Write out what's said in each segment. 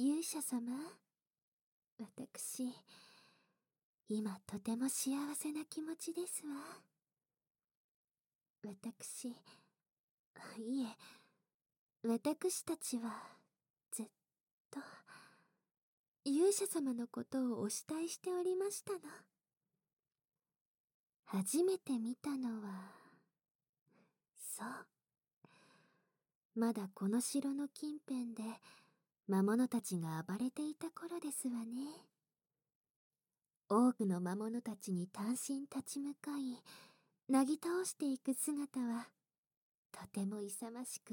勇者様私今とても幸せな気持ちですわ。私いえ私たちはずっと勇者様のことをお慕いしておりましたの。初めて見たのはそう。まだこの城の近辺で魔物たちが暴れていた頃ですわね。多くの魔物たちに単身立ち向かいなぎ倒していく姿はとても勇ましく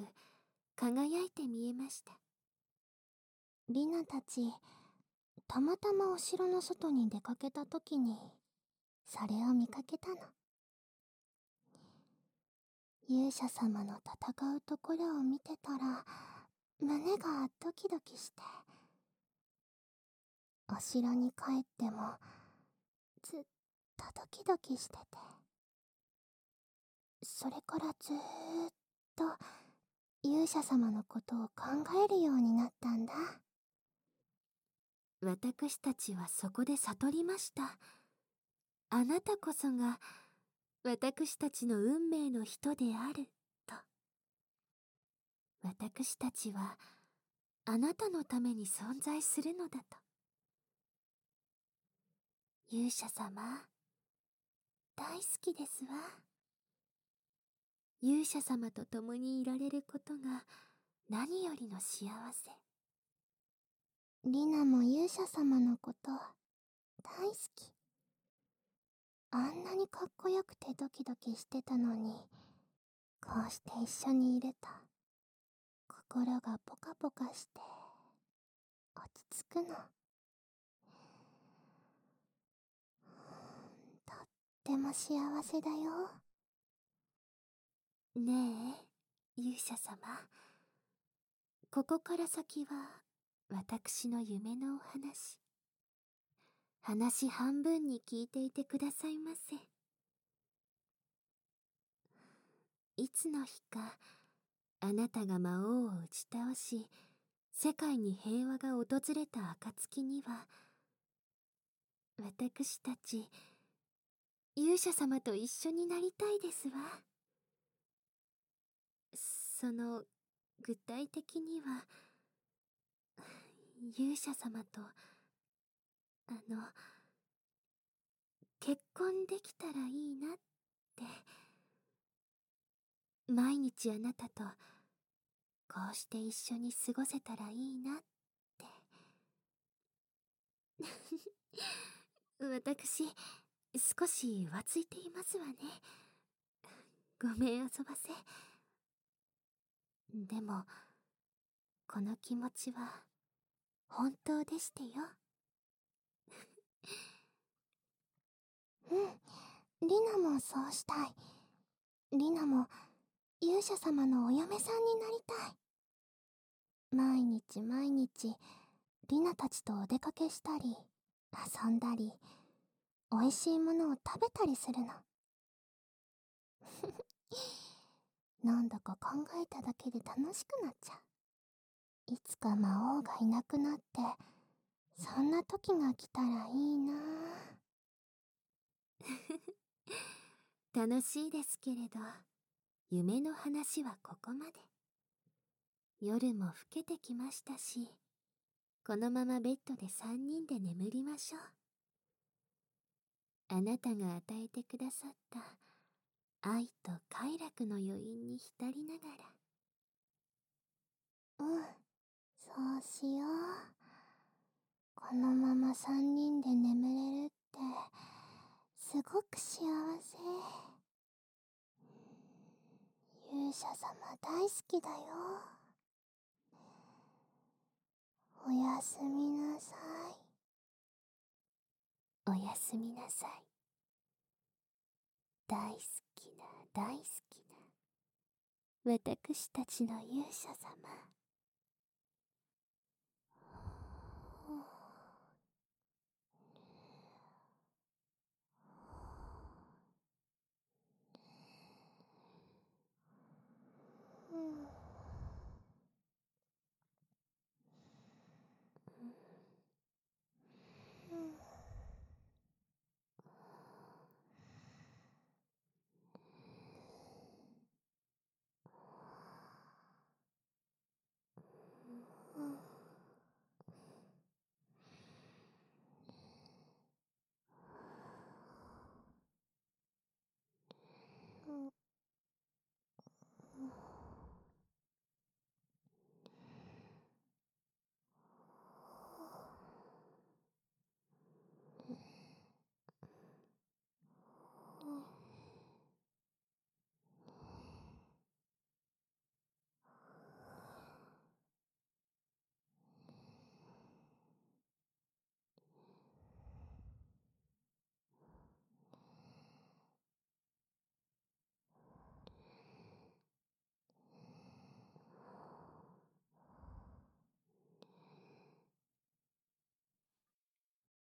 輝いて見えました。リナたちたまたまお城の外に出かけた時にそれを見かけたの。勇者様の戦うところを見てたら胸がドキドキしてお城に帰ってもずっとドキドキしてて。それからずーっと勇者様のことを考えるようになったんだ。私たちはそこで悟りました。あなたこそが私たちの運命の人である。私たちはあなたのために存在するのだと。勇者様大好きですわ。勇者様と共にいられることが何よりの幸せ。リナも勇者様のこと大好き。あんなにかっこよくてドキドキしてたのにこうして一緒にいると心がポカポカして落ち着くの。とっても幸せだよ。ねえ勇者様。ここから先は私の夢のお話。話半分に聞いていてくださいませ。いつの日かあなたが魔王を打ち倒し世界に平和が訪れた暁には私たち勇者様と一緒になりたいですわ。その具体的には勇者様とあの結婚できたらいいなって。毎日あなたとこうして一緒に過ごせたらいいなって。私少し浮ついていますわね。ごめん遊ばせ。でもこの気持ちは本当でしてよ。うんリナもそうしたい。リナも勇者様のお嫁さんになりたい。毎日毎日リナたちとお出かけしたり遊んだり美味しいものを食べたりするの。なんだか考えただけで楽しくなっちゃう。いつか魔王がいなくなってそんな時が来たらいいな。楽しいですけれど。夢の話はここまで。夜も更けてきましたしこのままベッドで3人で眠りましょう。あなたが与えてくださった愛と快楽の余韻に浸りながら。うんそうしよう。このまま3人で眠れるってすごく幸せ勇者様大好きだよ。おやすみなさい。おやすみなさい。大好きな大好きな私たちの勇者様。